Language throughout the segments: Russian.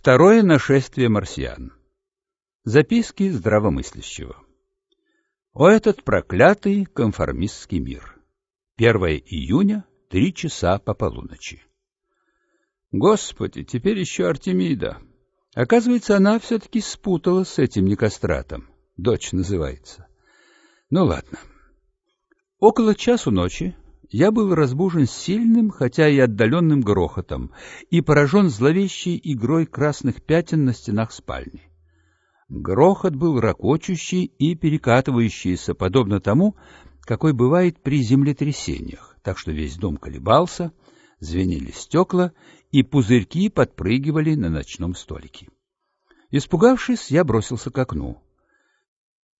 Второе нашествие марсиан. Записки здравомыслящего. О этот проклятый конформистский мир. 1 июня, три часа по полуночи. Господи, теперь еще Артемида. Оказывается, она все-таки спутала с этим Никостратом. Дочь называется. Ну ладно. Около часу ночи я был разбужен сильным, хотя и отдаленным грохотом, и поражен зловещей игрой красных пятен на стенах спальни. Грохот был ракочущий и перекатывающийся, подобно тому, какой бывает при землетрясениях, так что весь дом колебался, звенели стекла, и пузырьки подпрыгивали на ночном столике. Испугавшись, я бросился к окну.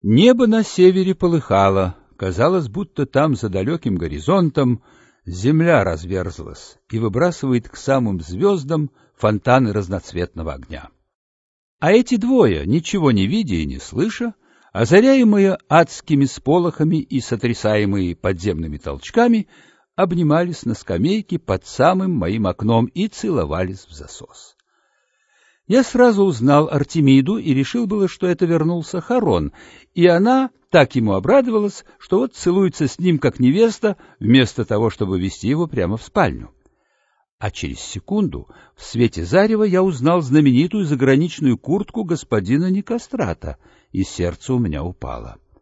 Небо на севере полыхало, Казалось, будто там, за далеким горизонтом, земля разверзлась и выбрасывает к самым звездам фонтаны разноцветного огня. А эти двое, ничего не видя и не слыша, озаряемые адскими сполохами и сотрясаемые подземными толчками, обнимались на скамейке под самым моим окном и целовались в засос. Я сразу узнал Артемиду и решил было, что это вернулся Харон, и она так ему обрадовалась, что вот целуется с ним как невеста, вместо того, чтобы вести его прямо в спальню. А через секунду в свете зарева я узнал знаменитую заграничную куртку господина Никострата, и сердце у меня упало.